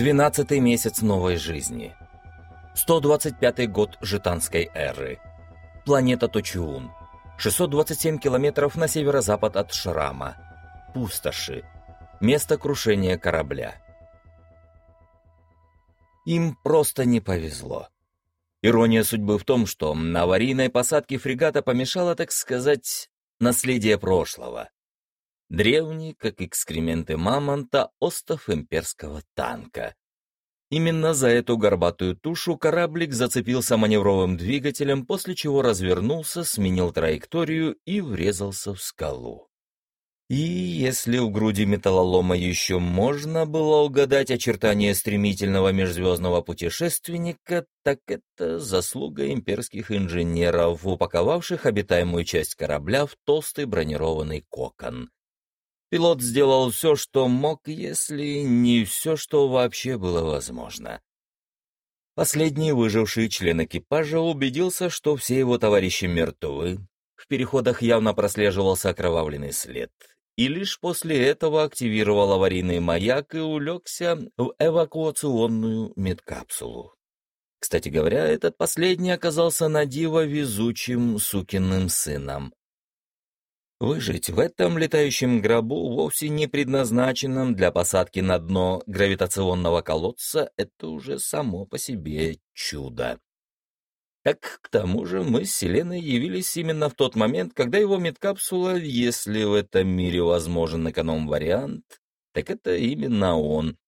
Двенадцатый месяц новой жизни. 125 год Житанской эры. Планета Точиун. 627 километров на северо-запад от Шрама. Пустоши. Место крушения корабля. Им просто не повезло. Ирония судьбы в том, что на аварийной посадке фрегата помешало, так сказать, наследие прошлого. Древний, как экскременты мамонта, остов имперского танка. Именно за эту горбатую тушу кораблик зацепился маневровым двигателем, после чего развернулся, сменил траекторию и врезался в скалу. И если в груди металлолома еще можно было угадать очертания стремительного межзвездного путешественника, так это заслуга имперских инженеров, упаковавших обитаемую часть корабля в толстый бронированный кокон. Пилот сделал все, что мог, если не все, что вообще было возможно. Последний выживший член экипажа убедился, что все его товарищи мертвы. В переходах явно прослеживался окровавленный след, и лишь после этого активировал аварийный маяк и улегся в эвакуационную медкапсулу. Кстати говоря, этот последний оказался на диво везучим сукиным сыном. Выжить в этом летающем гробу, вовсе не предназначенном для посадки на дно гравитационного колодца, это уже само по себе чудо. Так, к тому же, мы с Селеной явились именно в тот момент, когда его медкапсула, если в этом мире возможен эконом-вариант, так это именно он,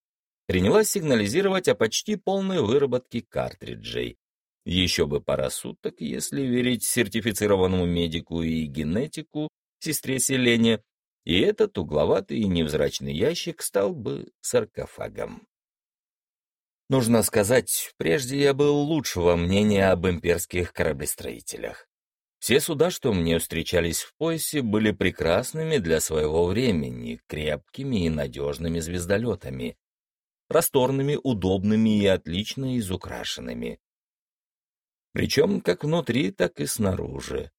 принялась сигнализировать о почти полной выработке картриджей. Еще бы пара суток, если верить сертифицированному медику и генетику, сестре Селене, и этот угловатый и невзрачный ящик стал бы саркофагом. Нужно сказать, прежде я был лучшего мнения об имперских кораблестроителях. Все суда, что мне встречались в поясе, были прекрасными для своего времени, крепкими и надежными звездолетами, просторными, удобными и отлично изукрашенными. Причем как внутри, так и снаружи.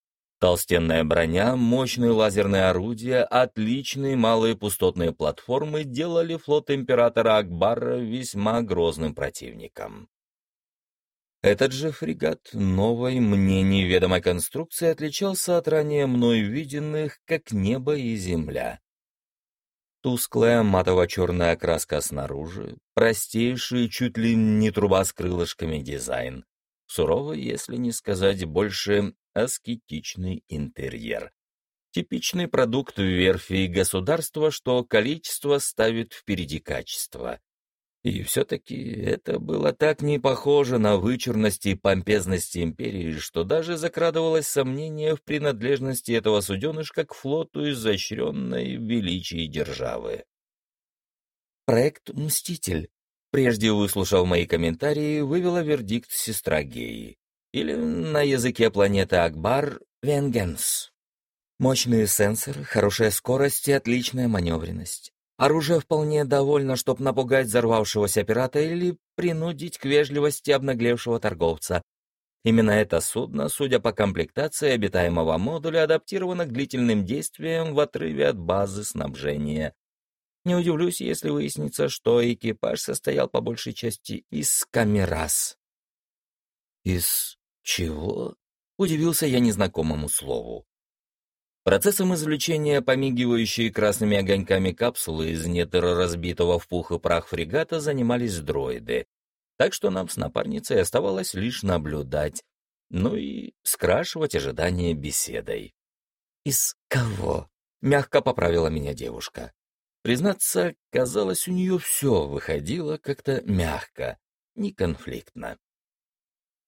Толстенная броня, мощные лазерные орудия, отличные малые пустотные платформы делали флот императора Акбара весьма грозным противником. Этот же фрегат новой, мне неведомой конструкции отличался от ранее мной виденных, как небо и земля. Тусклая матово-черная окраска снаружи, простейший, чуть ли не труба с крылышками дизайн, суровый, если не сказать больше, аскетичный интерьер. Типичный продукт верфи государства, что количество ставит впереди качества. И все-таки это было так не похоже на вычурность и помпезность империи, что даже закрадывалось сомнение в принадлежности этого суденышка к флоту изощренной величии державы. Проект «Мститель», прежде выслушав мои комментарии, вывела вердикт сестра Геи или на языке планеты Акбар «Венгенс». Мощные сенсоры, хорошая скорость и отличная маневренность. Оружие вполне довольно, чтобы напугать взорвавшегося пирата или принудить к вежливости обнаглевшего торговца. Именно это судно, судя по комплектации обитаемого модуля, адаптировано к длительным действиям в отрыве от базы снабжения. Не удивлюсь, если выяснится, что экипаж состоял по большей части из камерас. Из «Чего?» — удивился я незнакомому слову. Процессом извлечения помигивающей красными огоньками капсулы из недр разбитого в пух и прах фрегата занимались дроиды, так что нам с напарницей оставалось лишь наблюдать, ну и скрашивать ожидание беседой. «Из кого?» — мягко поправила меня девушка. Признаться, казалось, у нее все выходило как-то мягко, не конфликтно.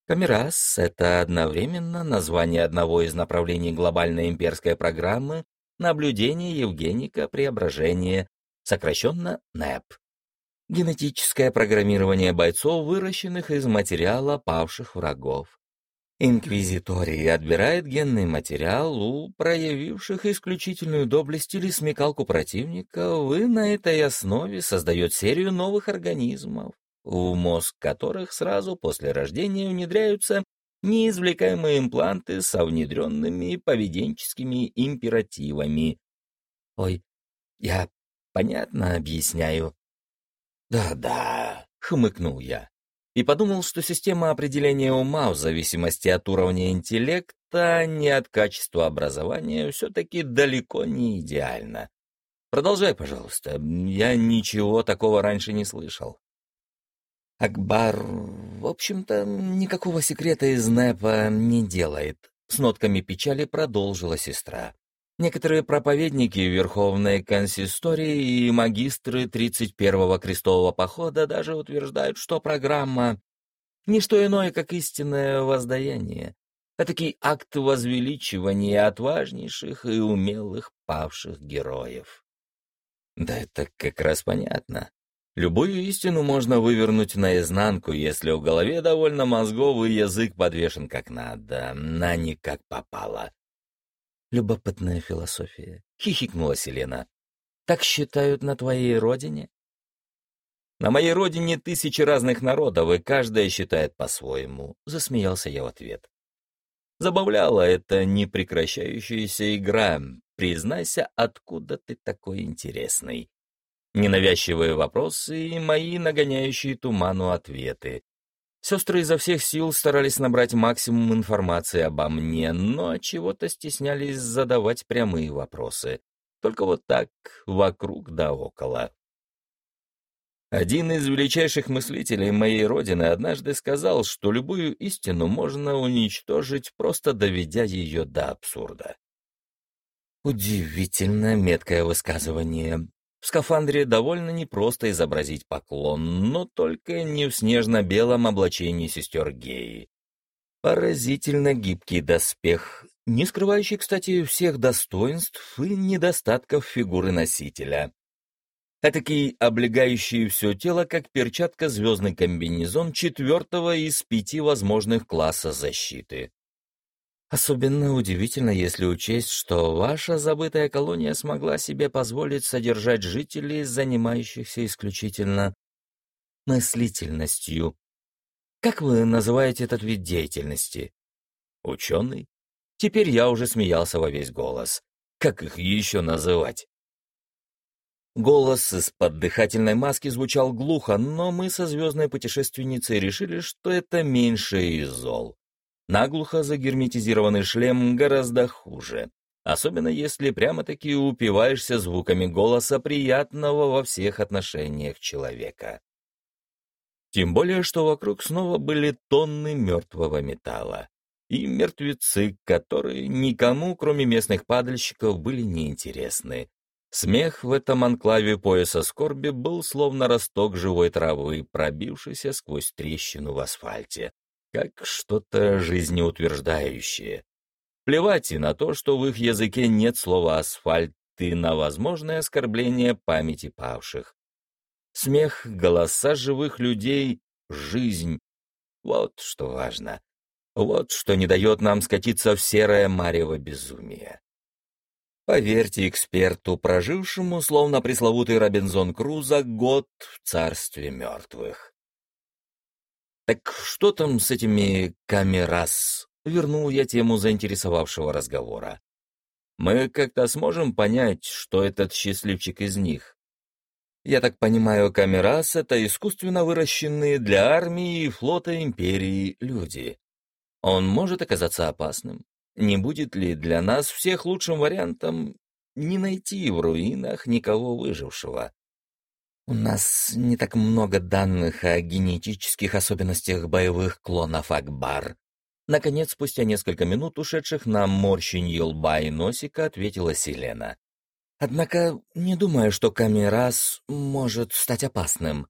Камерас — это одновременно название одного из направлений глобальной имперской программы наблюдение Евгеника преображения, сокращенно НЭП. Генетическое программирование бойцов, выращенных из материала павших врагов. Инквизитория отбирает генный материал у проявивших исключительную доблесть или смекалку противника, и на этой основе создает серию новых организмов, в мозг которых сразу после рождения внедряются неизвлекаемые импланты со внедренными поведенческими императивами. Ой, я понятно объясняю. Да-да, хмыкнул я. И подумал, что система определения ума в зависимости от уровня интеллекта, а не от качества образования, все-таки далеко не идеальна. Продолжай, пожалуйста. Я ничего такого раньше не слышал. Акбар, в общем-то, никакого секрета из НЭПа не делает. С нотками печали продолжила сестра. Некоторые проповедники Верховной Консистории и магистры 31-го крестового похода даже утверждают, что программа — не что иное, как истинное воздаяние, а таки акт возвеличивания отважнейших и умелых павших героев. Да это как раз понятно. Любую истину можно вывернуть наизнанку, если в голове довольно мозговый язык подвешен как надо, на не как попало. Любопытная философия. Хихикнула Селена. Так считают на твоей родине? На моей родине тысячи разных народов, и каждая считает по-своему. Засмеялся я в ответ. Забавляла эта непрекращающаяся игра. Признайся, откуда ты такой интересный? Ненавязчивые вопросы и мои нагоняющие туману ответы. Сестры изо всех сил старались набрать максимум информации обо мне, но чего-то стеснялись задавать прямые вопросы. Только вот так, вокруг да около. Один из величайших мыслителей моей родины однажды сказал, что любую истину можно уничтожить, просто доведя ее до абсурда. Удивительно меткое высказывание. В скафандре довольно непросто изобразить поклон, но только не в снежно-белом облачении сестер Геи. Поразительно гибкий доспех, не скрывающий, кстати, всех достоинств и недостатков фигуры носителя. Этакий облегающий все тело, как перчатка звездный комбинезон четвертого из пяти возможных класса защиты. Особенно удивительно, если учесть, что ваша забытая колония смогла себе позволить содержать жителей, занимающихся исключительно мыслительностью. Как вы называете этот вид деятельности? Ученый? Теперь я уже смеялся во весь голос. Как их еще называть? Голос из-под дыхательной маски звучал глухо, но мы со звездной путешественницей решили, что это меньшее из зол. Наглухо загерметизированный шлем гораздо хуже, особенно если прямо-таки упиваешься звуками голоса приятного во всех отношениях человека. Тем более, что вокруг снова были тонны мертвого металла и мертвецы, которые никому, кроме местных падальщиков, были неинтересны. Смех в этом анклаве пояса скорби был словно росток живой травы, пробившийся сквозь трещину в асфальте, как что-то жизнеутверждающее. Плевать и на то, что в их языке нет слова «асфальт» и на возможное оскорбление памяти павших. Смех, голоса живых людей, жизнь — вот что важно. Вот что не дает нам скатиться в серое марево безумие. Поверьте эксперту, прожившему, словно пресловутый Робинзон Крузо, год в царстве мертвых. «Так что там с этими камерас?» — вернул я тему заинтересовавшего разговора. «Мы как-то сможем понять, что этот счастливчик из них?» «Я так понимаю, камерас — это искусственно выращенные для армии и флота империи люди. Он может оказаться опасным. Не будет ли для нас всех лучшим вариантом не найти в руинах никого выжившего?» У нас не так много данных о генетических особенностях боевых клонов Акбар. Наконец, спустя несколько минут, ушедших на морщинье лба и носика, ответила Селена. Однако не думаю, что Камерас может стать опасным.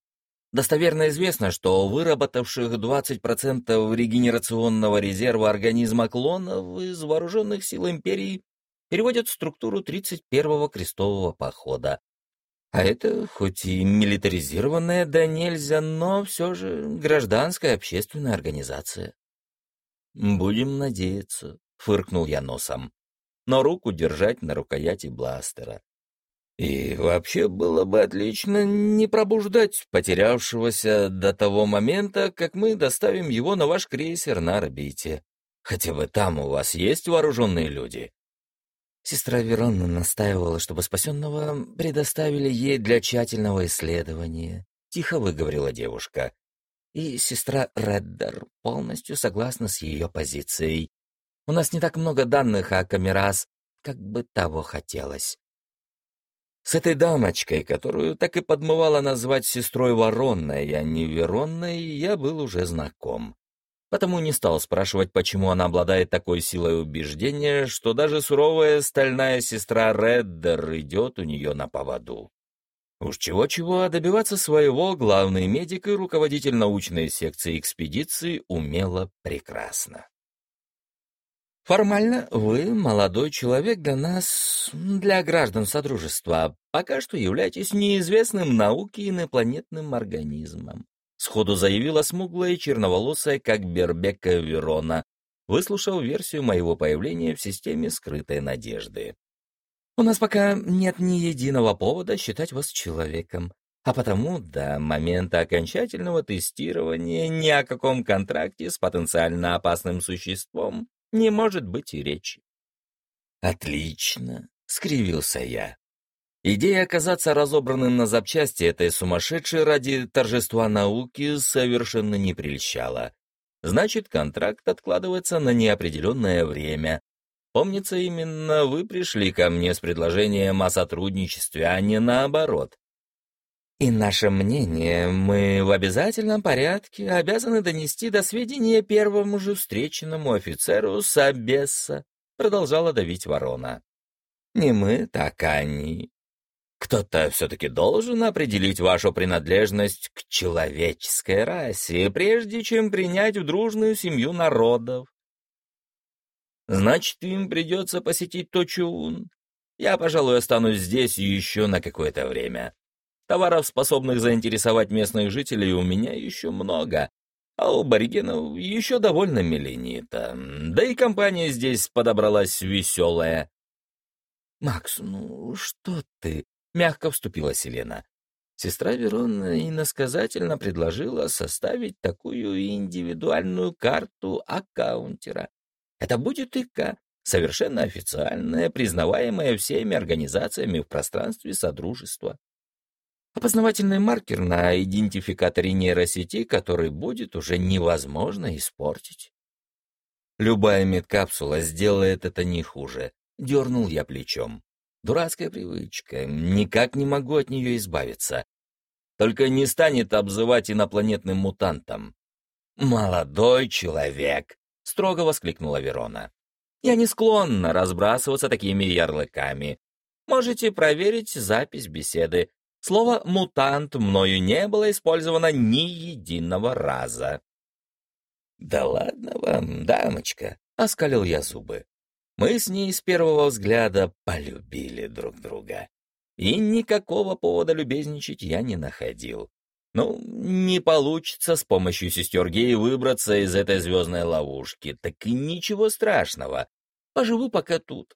Достоверно известно, что выработавших 20% регенерационного резерва организма клонов из вооруженных сил Империи переводят в структуру 31-го крестового похода, а это хоть и милитаризированная, да нельзя, но все же гражданская общественная организация. «Будем надеяться», — фыркнул я носом, но руку держать на рукояти бластера. И вообще было бы отлично не пробуждать потерявшегося до того момента, как мы доставим его на ваш крейсер на орбите. Хотя бы там у вас есть вооруженные люди. Сестра Веронна настаивала, чтобы спасенного предоставили ей для тщательного исследования. тихо выговорила девушка. И сестра Реддер полностью согласна с ее позицией. У нас не так много данных о Камерас, как бы того хотелось. С этой дамочкой, которую так и подмывало назвать сестрой Воронной, а не Веронной, я был уже знаком. Потому не стал спрашивать, почему она обладает такой силой убеждения, что даже суровая стальная сестра Реддер идет у нее на поводу. Уж чего-чего, а добиваться своего главный медик и руководитель научной секции экспедиции умела прекрасно. Формально вы, молодой человек, для нас, для граждан Содружества, пока что являетесь неизвестным науке инопланетным организмом. Сходу заявила смуглая и черноволосая, как Бербека Верона, выслушав версию моего появления в системе скрытой надежды. У нас пока нет ни единого повода считать вас человеком, а потому до момента окончательного тестирования ни о каком контракте с потенциально опасным существом не может быть и речи. «Отлично!» — скривился я. Идея оказаться разобранным на запчасти этой сумасшедшей ради торжества науки совершенно не прельщала. Значит, контракт откладывается на неопределенное время. Помнится, именно вы пришли ко мне с предложением о сотрудничестве, а не наоборот. И наше мнение мы в обязательном порядке обязаны донести до сведения первому же встреченному офицеру Сабесса, продолжала давить ворона. Не мы, так они. Кто-то все-таки должен определить вашу принадлежность к человеческой расе, прежде чем принять в дружную семью народов. Значит, им придется посетить Точун. Я, пожалуй, останусь здесь еще на какое-то время. Товаров, способных заинтересовать местных жителей, у меня еще много, а у аборигенов еще довольно меленита. Да и компания здесь подобралась веселая. «Макс, ну что ты?» — мягко вступила Селена. Сестра Верона иносказательно предложила составить такую индивидуальную карту аккаунтера. Это будет ИК, совершенно официальная, признаваемая всеми организациями в пространстве Содружества. Опознавательный маркер на идентификаторе нейросети, который будет уже невозможно испортить. Любая медкапсула сделает это не хуже. Дернул я плечом. Дурацкая привычка, никак не могу от нее избавиться. Только не станет обзывать инопланетным мутантом. «Молодой человек!» — строго воскликнула Верона. «Я не склонна разбрасываться такими ярлыками. Можете проверить запись беседы. Слово «мутант» мною не было использовано ни единого раза. «Да ладно вам, дамочка!» — оскалил я зубы. Мы с ней с первого взгляда полюбили друг друга. И никакого повода любезничать я не находил. Ну, не получится с помощью сестер Геи выбраться из этой звездной ловушки, так и ничего страшного. Поживу пока тут.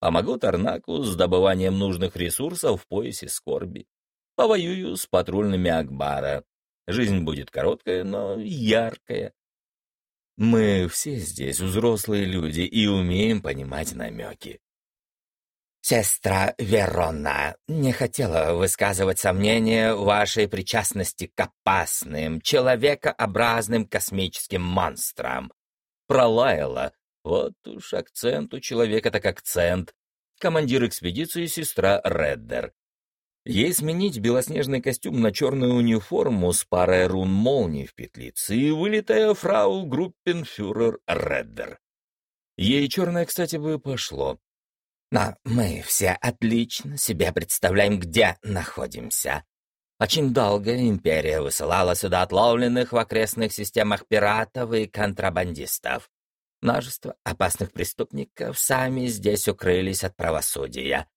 Помогу Тарнаку с добыванием нужных ресурсов в поясе скорби. Повоюю с патрульными Акбара. Жизнь будет короткая, но яркая. Мы все здесь взрослые люди и умеем понимать намеки. Сестра Верона не хотела высказывать сомнения в вашей причастности к опасным, человекообразным космическим монстрам. Пролаяла. Вот уж акцент у человека так акцент. Командир экспедиции сестра Реддер. Ей сменить белоснежный костюм на черную униформу с парой рун молний в петлице и вылитая фрау группенфюрер Реддер. Ей черное, кстати, бы пошло. Но мы все отлично себе представляем, где находимся. Очень долго империя высылала сюда отловленных в окрестных системах пиратов и контрабандистов. Множество опасных преступников сами здесь укрылись от правосудия.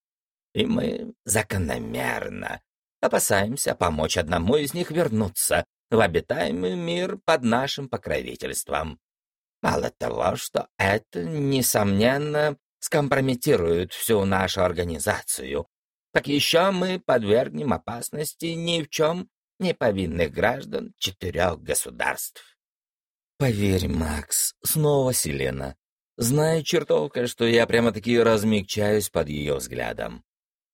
И мы закономерно опасаемся помочь одному из них вернуться в обитаемый мир под нашим покровительством. Мало того, что это, несомненно, скомпрометирует всю нашу организацию, так еще мы подвергнем опасности ни в чем не повинных граждан четырех государств. Поверь, Макс, снова Селена. Знаю, чертовка, что я прямо-таки размягчаюсь под ее взглядом.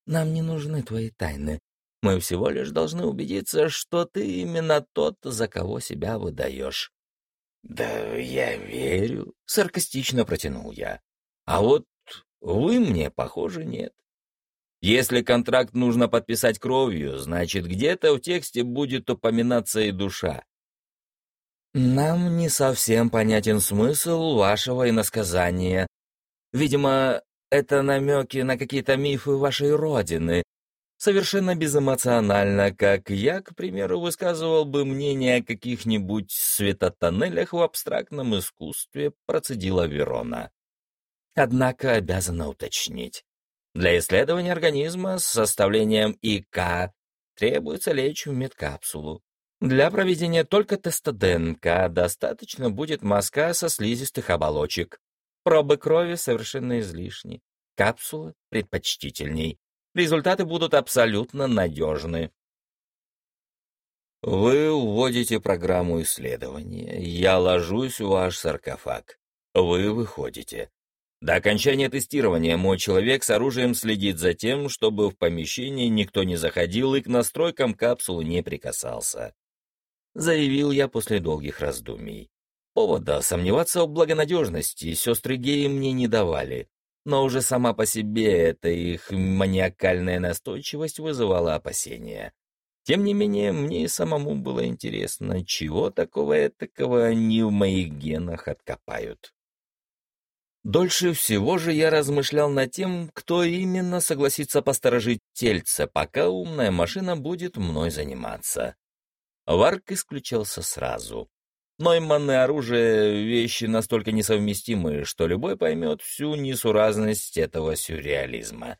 Нам не нужны твои тайны. Мы всего лишь должны убедиться, что ты именно тот, за кого себя выдаешь». «Да я верю», — саркастично протянул я. «А вот вы мне, похоже, нет. Если контракт нужно подписать кровью, значит, где-то в тексте будет упоминаться и душа. Нам не совсем понятен смысл вашего иносказания. Видимо, это намеки на какие-то мифы вашей родины. Совершенно безэмоционально, как я, к примеру, высказывал бы мнение о каких-нибудь светотоннелях в абстрактном искусстве, процедила Верона. Однако обязана уточнить. Для исследования организма с составлением ИК требуется лечь в медкапсулу. Для проведения только теста ДНК достаточно будет мазка со слизистых оболочек. Пробы крови совершенно излишни. Капсула предпочтительней. Результаты будут абсолютно надежны. Вы вводите программу исследования. Я ложусь в ваш саркофаг. Вы выходите. До окончания тестирования мой человек с оружием следит за тем, чтобы в помещении никто не заходил и к настройкам капсулы не прикасался. Заявил я после долгих раздумий. Повода сомневаться в благонадежности сестры геи мне не давали, но уже сама по себе эта их маниакальная настойчивость вызывала опасения. Тем не менее, мне и самому было интересно, чего такого этакого они в моих генах откопают. Дольше всего же я размышлял над тем, кто именно согласится посторожить тельце, пока умная машина будет мной заниматься. Варк исключался сразу. Нойманное оружие — вещи настолько несовместимые, что любой поймет всю несуразность этого сюрреализма.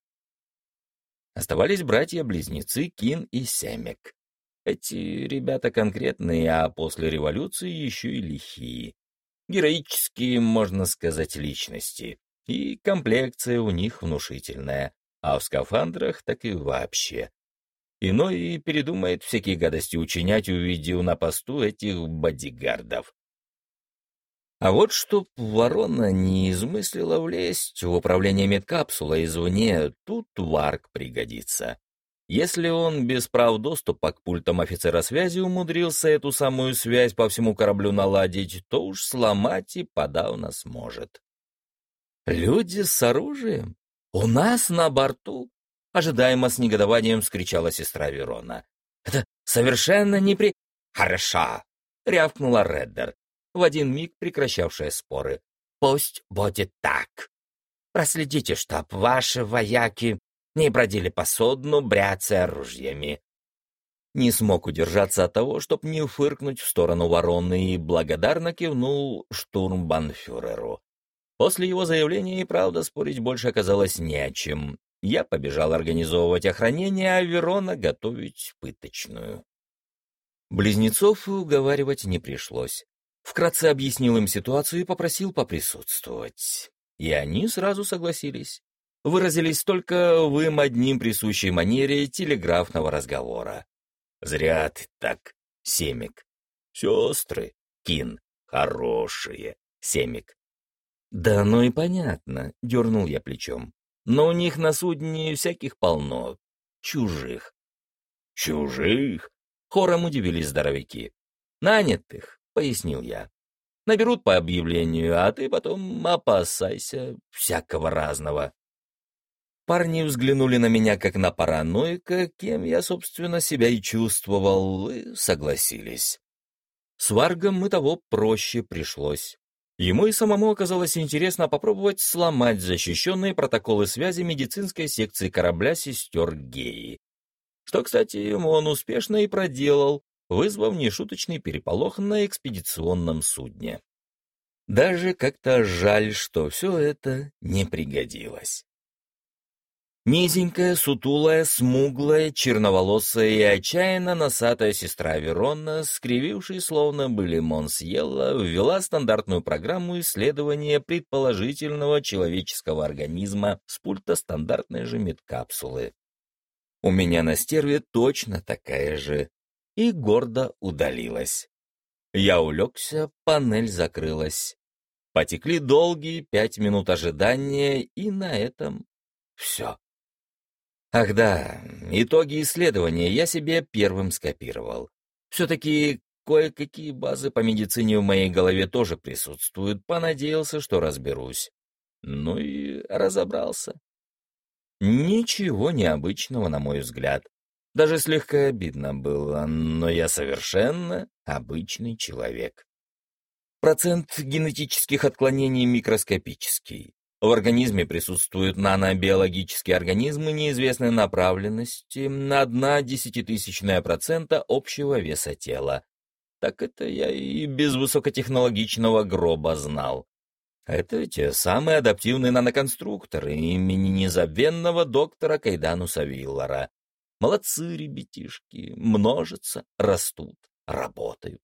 Оставались братья-близнецы Кин и Семек. Эти ребята конкретные, а после революции еще и лихие героические, можно сказать, личности, и комплекция у них внушительная, а в скафандрах так и вообще. Иной и передумает всякие гадости учинять, увидев на посту этих бодигардов. А вот чтоб ворона не измыслила влезть в управление медкапсулой извне, тут варк пригодится. Если он без прав доступа к пультам офицера связи умудрился эту самую связь по всему кораблю наладить, то уж сломать и подавно сможет. «Люди с оружием? У нас на борту?» Ожидаемо с негодованием вскричала сестра Верона. «Это совершенно не при...» «Хорошо!» — рявкнула Реддер, в один миг прекращавшая споры. «Пусть будет так. Проследите, чтоб ваши вояки не бродили по судну, бряцая ружьями. Не смог удержаться от того, чтоб не фыркнуть в сторону вороны, и благодарно кивнул штурмбанфюреру. После его заявления и правда спорить больше оказалось не о чем. Я побежал организовывать охранение, а Верона готовить пыточную. Близнецов уговаривать не пришлось. Вкратце объяснил им ситуацию и попросил поприсутствовать. И они сразу согласились выразились только в им одним присущей манере телеграфного разговора. «Зря ты так, Семик. Сестры, Кин, хорошие, Семик». «Да ну и понятно», — дернул я плечом. «Но у них на судне всяких полно. Чужих». «Чужих?» — хором удивились здоровяки. «Нанятых», — пояснил я. «Наберут по объявлению, а ты потом опасайся всякого разного». Парни взглянули на меня как на параноика, кем я, собственно, себя и чувствовал, и согласились. С Варгом мы того проще пришлось. Ему и самому оказалось интересно попробовать сломать защищенные протоколы связи медицинской секции корабля сестер Геи. Что, кстати, он успешно и проделал, вызвав нешуточный переполох на экспедиционном судне. Даже как-то жаль, что все это не пригодилось. Низенькая, сутулая, смуглая, черноволосая и отчаянно носатая сестра Верона, скривившись, словно бы лимон съела, ввела стандартную программу исследования предположительного человеческого организма с пульта стандартной же медкапсулы. У меня на стерве точно такая же. И гордо удалилась. Я улегся, панель закрылась. Потекли долгие пять минут ожидания, и на этом все. Ах да, итоги исследования я себе первым скопировал. Все-таки кое-какие базы по медицине в моей голове тоже присутствуют, понадеялся, что разберусь. Ну и разобрался. Ничего необычного, на мой взгляд. Даже слегка обидно было, но я совершенно обычный человек. Процент генетических отклонений микроскопический. В организме присутствуют нанобиологические организмы неизвестной направленности на одна десятитысячная процента общего веса тела. Так это я и без высокотехнологичного гроба знал. Это те самые адаптивные наноконструкторы имени незабвенного доктора Кайдануса Виллара. Молодцы ребятишки, множатся, растут, работают.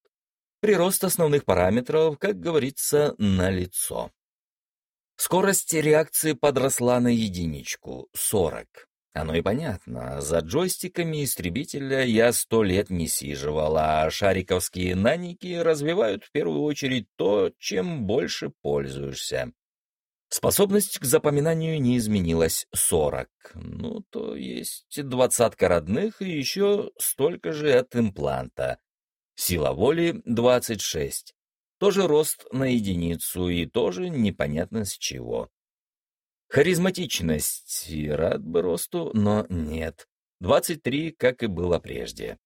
Прирост основных параметров, как говорится, налицо. Скорость реакции подросла на единичку — 40. Оно и понятно, за джойстиками истребителя я сто лет не сиживал, а шариковские наники развивают в первую очередь то, чем больше пользуешься. Способность к запоминанию не изменилась — 40. Ну, то есть двадцатка родных и еще столько же от импланта. Сила воли — 26. Тоже рост на единицу и тоже непонятно с чего. Харизматичность. И рад бы росту, но нет. 23, как и было прежде.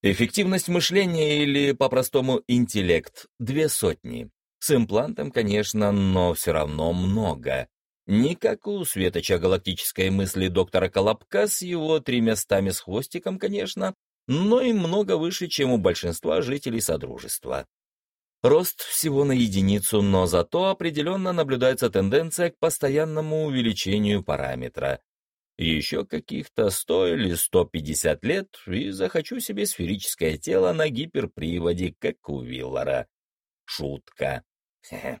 Эффективность мышления или, по-простому, интеллект — две сотни. С имплантом, конечно, но все равно много. Не как у светоча галактической мысли доктора Колобка с его тремястами с хвостиком, конечно, но и много выше, чем у большинства жителей Содружества. Рост всего на единицу, но зато определенно наблюдается тенденция к постоянному увеличению параметра. Еще каких-то 100 или 150 лет, и захочу себе сферическое тело на гиперприводе, как у Виллара. Шутка. Хе -хе.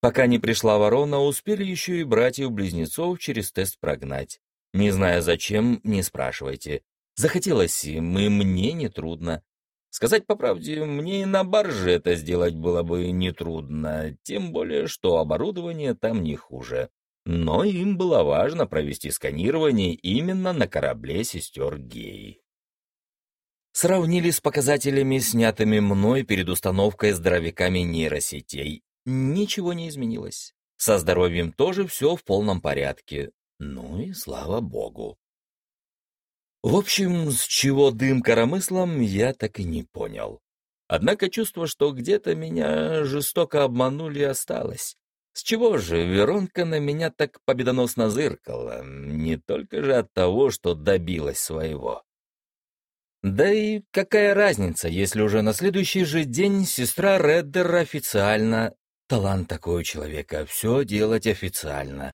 Пока не пришла ворона, успели еще и братьев-близнецов через тест прогнать. Не зная зачем, не спрашивайте. Захотелось им, и мне нетрудно. Сказать по правде, мне и на барже это сделать было бы нетрудно, тем более, что оборудование там не хуже. Но им было важно провести сканирование именно на корабле сестер Гей. Сравнили с показателями, снятыми мной перед установкой здоровяками нейросетей. Ничего не изменилось. Со здоровьем тоже все в полном порядке. Ну и слава богу. В общем, с чего дым коромыслом, я так и не понял. Однако чувство, что где-то меня жестоко обманули, осталось. С чего же Веронка на меня так победоносно зыркала? Не только же от того, что добилась своего. Да и какая разница, если уже на следующий же день сестра Реддер официально... Талант такой у человека — все делать официально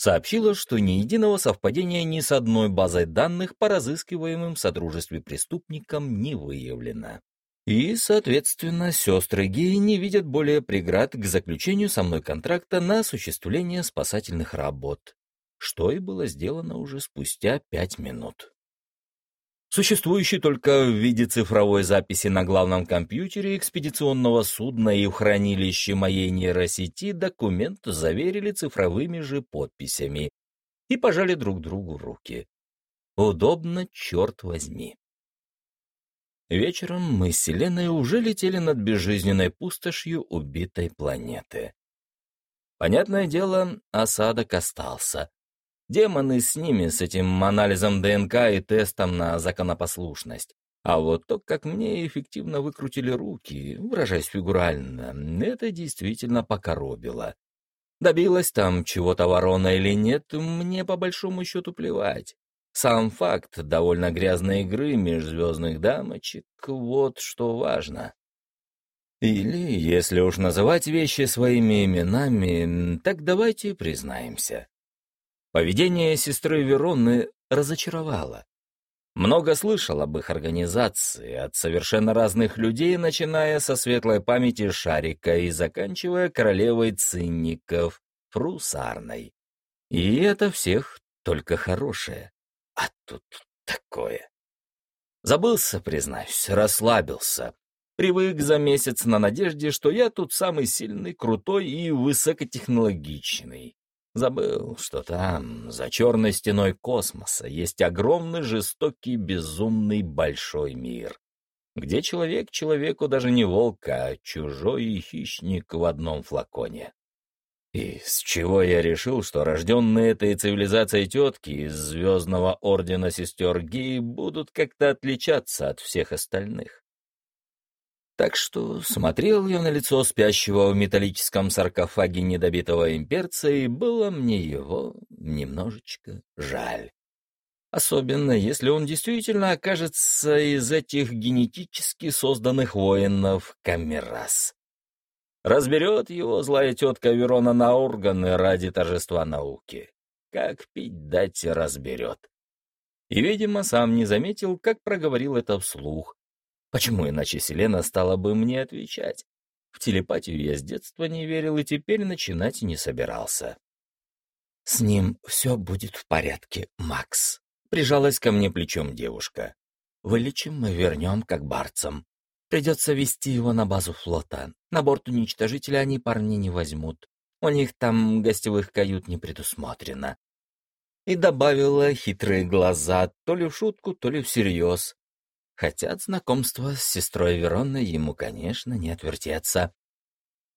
сообщила, что ни единого совпадения ни с одной базой данных по разыскиваемым в Содружестве преступникам не выявлено. И, соответственно, сестры Геи не видят более преград к заключению со мной контракта на осуществление спасательных работ, что и было сделано уже спустя пять минут существующий только в виде цифровой записи на главном компьютере экспедиционного судна и в хранилище моей нейросети, документ заверили цифровыми же подписями и пожали друг другу руки. Удобно, черт возьми. Вечером мы с Селеной уже летели над безжизненной пустошью убитой планеты. Понятное дело, осадок остался, Демоны с ними, с этим анализом ДНК и тестом на законопослушность. А вот то, как мне эффективно выкрутили руки, выражаясь фигурально, это действительно покоробило. Добилась там чего-то ворона или нет, мне по большому счету плевать. Сам факт довольно грязной игры межзвездных дамочек — вот что важно. Или, если уж называть вещи своими именами, так давайте признаемся. Поведение сестры Вероны разочаровало. Много слышал об их организации, от совершенно разных людей, начиная со светлой памяти Шарика и заканчивая королевой цинников Фрусарной. И это всех только хорошее. А тут такое. Забылся, признаюсь, расслабился. Привык за месяц на надежде, что я тут самый сильный, крутой и высокотехнологичный. Забыл, что там, за черной стеной космоса, есть огромный, жестокий, безумный большой мир, где человек человеку даже не волк, а чужой хищник в одном флаконе. И с чего я решил, что рожденные этой цивилизацией тетки из Звездного Ордена Сестер Гей будут как-то отличаться от всех остальных? Так что смотрел я на лицо спящего в металлическом саркофаге недобитого имперца, и было мне его немножечко жаль. Особенно, если он действительно окажется из этих генетически созданных воинов Камерас. Разберет его злая тетка Верона на органы ради торжества науки. Как пить дать разберет. И, видимо, сам не заметил, как проговорил это вслух. Почему иначе Селена стала бы мне отвечать? В телепатию я с детства не верил и теперь начинать не собирался. «С ним все будет в порядке, Макс», — прижалась ко мне плечом девушка. «Вылечим мы вернем как барцам. Придется вести его на базу флота. На борт уничтожителя они парни не возьмут. У них там гостевых кают не предусмотрено. И добавила хитрые глаза, то ли в шутку, то ли всерьез. Хотя от знакомства с сестрой Веронной ему, конечно, не отвертеться.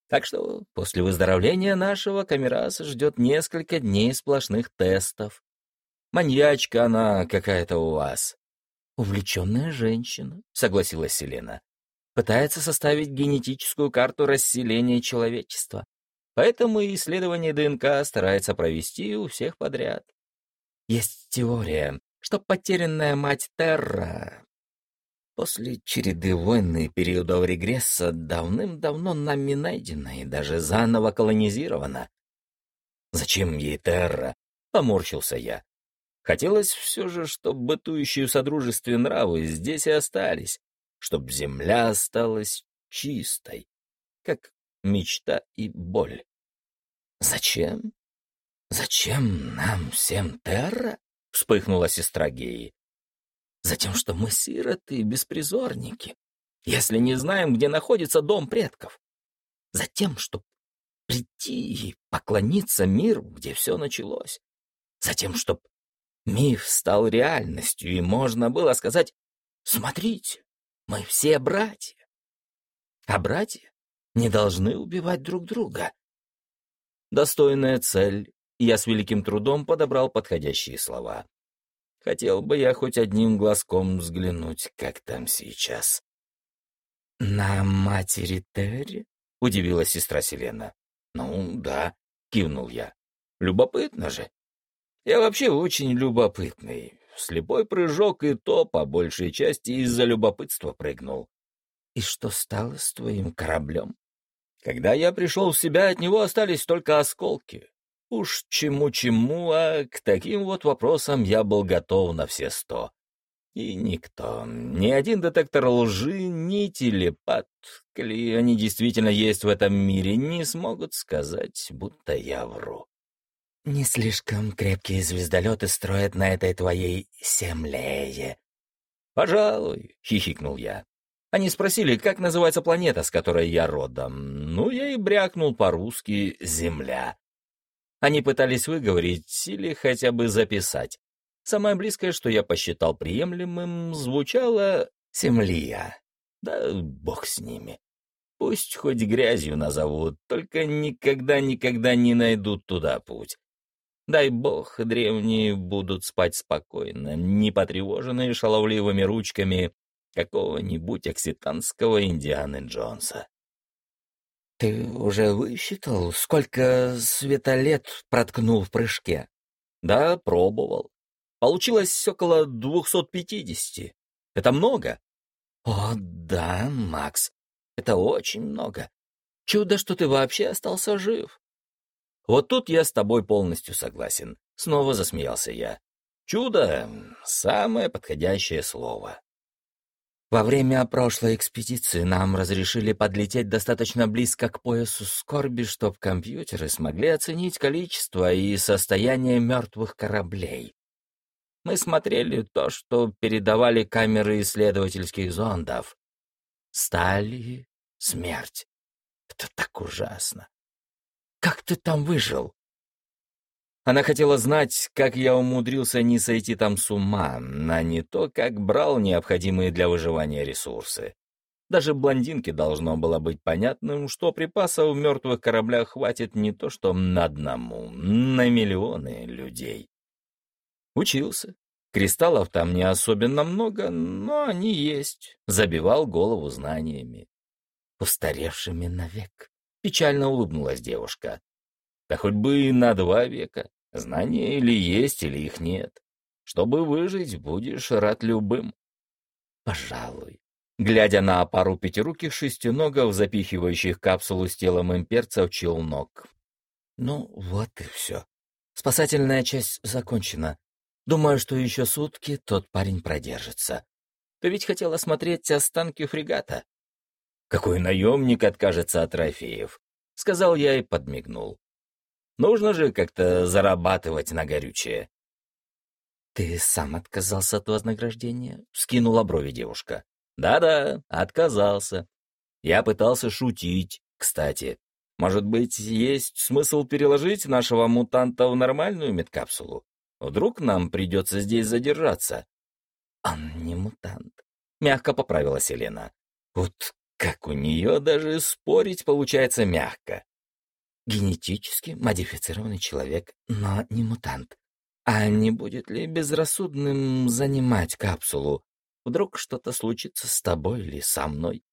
Так что после выздоровления нашего Камераса ждет несколько дней сплошных тестов. Маньячка она какая-то у вас. Увлеченная женщина, согласилась Селена пытается составить генетическую карту расселения человечества. Поэтому исследование ДНК старается провести у всех подряд. Есть теория, что потерянная мать Терра после череды войн и периодов регресса давным-давно нами найдена и даже заново колонизирована. «Зачем ей Терра?» — поморщился я. Хотелось все же, чтобы бытующие в содружестве нравы здесь и остались, чтоб земля осталась чистой, как мечта и боль. «Зачем? Зачем нам всем Терра?» — вспыхнула сестра Геи. «Затем, что мы сироты и беспризорники, если не знаем, где находится дом предков. Затем, чтобы прийти и поклониться миру, где все началось. Затем, чтобы миф стал реальностью, и можно было сказать «Смотрите, мы все братья. А братья не должны убивать друг друга. Достойная цель, я с великим трудом подобрал подходящие слова. Хотел бы я хоть одним глазком взглянуть, как там сейчас. «На матери Терри?» — удивилась сестра Селена. «Ну, да», — кивнул я. «Любопытно же. Я вообще очень любопытный. Слепой прыжок и то, по большей части, из-за любопытства прыгнул. И что стало с твоим кораблем? Когда я пришел в себя, от него остались только осколки. Уж чему-чему, а к таким вот вопросам я был готов на все сто. И никто, ни один детектор лжи, ни телепат, коли они действительно есть в этом мире, не смогут сказать, будто я вру. Не слишком крепкие звездолеты строят на этой твоей земле. Пожалуй, хихикнул я. Они спросили, как называется планета, с которой я родом. Ну, я и брякнул по-русски «Земля». Они пытались выговорить или хотя бы записать. Самое близкое, что я посчитал приемлемым, звучало «Землия». Да бог с ними. Пусть хоть грязью назовут, только никогда-никогда не найдут туда путь. Дай бог, древние будут спать спокойно, не потревоженные шаловливыми ручками какого-нибудь окситанского Индианы Джонса. «Ты уже высчитал, сколько светолет проткнул в прыжке?» «Да, пробовал. Получилось около двухсот пятидесяти. Это много?» «О, да, Макс, это очень много. Чудо, что ты вообще остался жив. Вот тут я с тобой полностью согласен. Снова засмеялся я. Чудо — самое подходящее слово. Во время прошлой экспедиции нам разрешили подлететь достаточно близко к поясу скорби, чтобы компьютеры смогли оценить количество и состояние мертвых кораблей. Мы смотрели то, что передавали камеры исследовательских зондов. Стали смерть. Это так ужасно. Как ты там выжил?» Она хотела знать, как я умудрился не сойти там с ума, а не то, как брал необходимые для выживания ресурсы. Даже блондинке должно было быть понятным, что припасов в мертвых кораблях хватит не то что на одному, на миллионы людей. Учился. Кристаллов там не особенно много, но они есть. Забивал голову знаниями. Устаревшими навек. Печально улыбнулась девушка. Да хоть бы и на два века. Знания или есть, или их нет. Чтобы выжить, будешь рад любым. Пожалуй. Глядя на пару пятируких шестиногов, запихивающих капсулу с телом имперца в челнок. Ну, вот и все. Спасательная часть закончена. Думаю, что еще сутки тот парень продержится. Ты ведь хотел осмотреть останки фрегата. Какой наемник откажется от трофеев? Сказал я и подмигнул. Нужно же как-то зарабатывать на горючее. «Ты сам отказался от вознаграждения?» — скинула брови девушка. «Да-да, отказался. Я пытался шутить, кстати. Может быть, есть смысл переложить нашего мутанта в нормальную медкапсулу? Вдруг нам придется здесь задержаться?» «Он не мутант», — мягко поправила Селена. «Вот как у нее даже спорить получается мягко генетически модифицированный человек, но не мутант. А не будет ли безрассудным занимать капсулу? Вдруг что-то случится с тобой или со мной?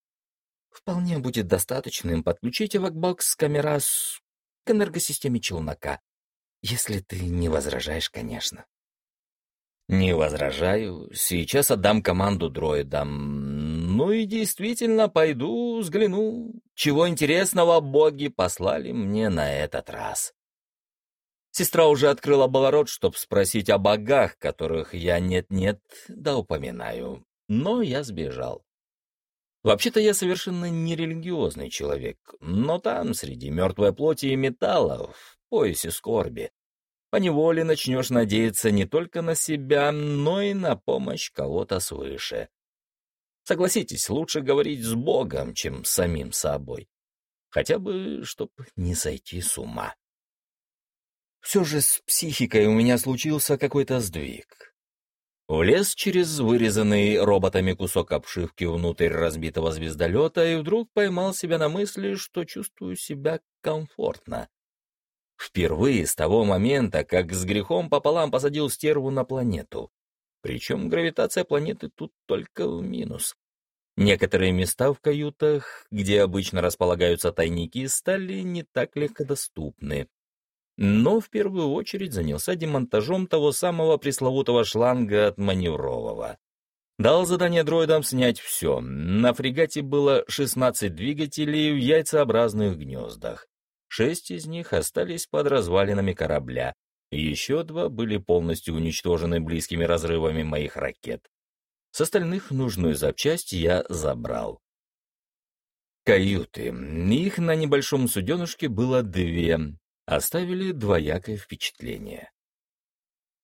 Вполне будет достаточным подключить эвакбокс камерас к энергосистеме челнока, если ты не возражаешь, конечно. Не возражаю. Сейчас отдам команду дроидам. Ну и действительно, пойду взгляну, чего интересного боги послали мне на этот раз. Сестра уже открыла было рот, чтоб спросить о богах, которых я нет-нет, да упоминаю. Но я сбежал. Вообще-то я совершенно нерелигиозный человек, но там, среди мертвой плоти и металлов, в поясе скорби, поневоле начнешь надеяться не только на себя, но и на помощь кого-то свыше. Согласитесь, лучше говорить с Богом, чем с самим собой. Хотя бы, чтоб не сойти с ума. Все же с психикой у меня случился какой-то сдвиг. Влез через вырезанный роботами кусок обшивки внутрь разбитого звездолета и вдруг поймал себя на мысли, что чувствую себя комфортно. Впервые с того момента, как с грехом пополам посадил стерву на планету. Причем гравитация планеты тут только в минус. Некоторые места в каютах, где обычно располагаются тайники, стали не так легкодоступны. Но в первую очередь занялся демонтажом того самого пресловутого шланга от маневрового. Дал задание дроидам снять все. На фрегате было 16 двигателей в яйцеобразных гнездах. Шесть из них остались под развалинами корабля, еще два были полностью уничтожены близкими разрывами моих ракет. С остальных нужную запчасть я забрал. Каюты. Их на небольшом суденышке было две. Оставили двоякое впечатление.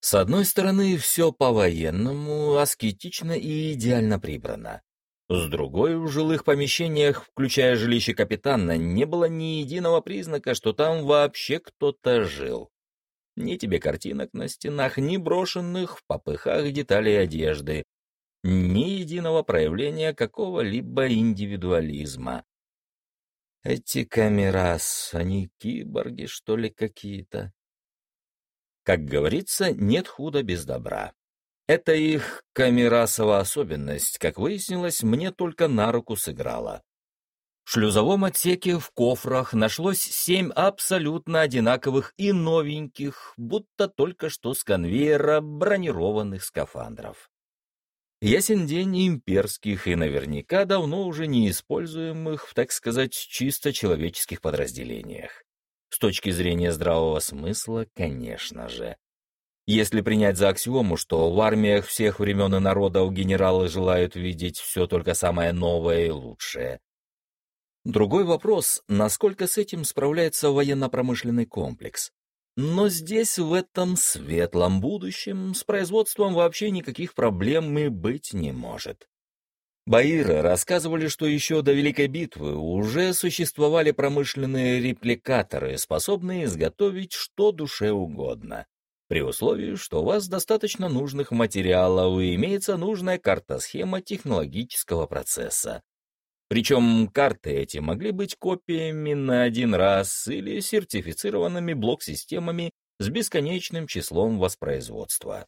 С одной стороны, все по-военному, аскетично и идеально прибрано. С другой, в жилых помещениях, включая жилище капитана, не было ни единого признака, что там вообще кто-то жил. Ни тебе картинок на стенах, ни брошенных в попыхах деталей одежды, ни единого проявления какого-либо индивидуализма. Эти камерас, они киборги, что ли, какие-то? Как говорится, нет худа без добра. Эта их камерасова особенность, как выяснилось, мне только на руку сыграла. В шлюзовом отсеке в кофрах нашлось семь абсолютно одинаковых и новеньких, будто только что с конвейера бронированных скафандров. Ясен день имперских и наверняка давно уже неиспользуемых в, так сказать, чисто человеческих подразделениях. С точки зрения здравого смысла, конечно же. Если принять за аксиому, что в армиях всех времен и народов генералы желают видеть все только самое новое и лучшее. Другой вопрос, насколько с этим справляется военно-промышленный комплекс. Но здесь, в этом светлом будущем, с производством вообще никаких проблем и быть не может. Баиры рассказывали, что еще до Великой битвы уже существовали промышленные репликаторы, способные изготовить что душе угодно, при условии, что у вас достаточно нужных материалов и имеется нужная карта-схема технологического процесса. Причем карты эти могли быть копиями на один раз или сертифицированными блок-системами с бесконечным числом воспроизводства.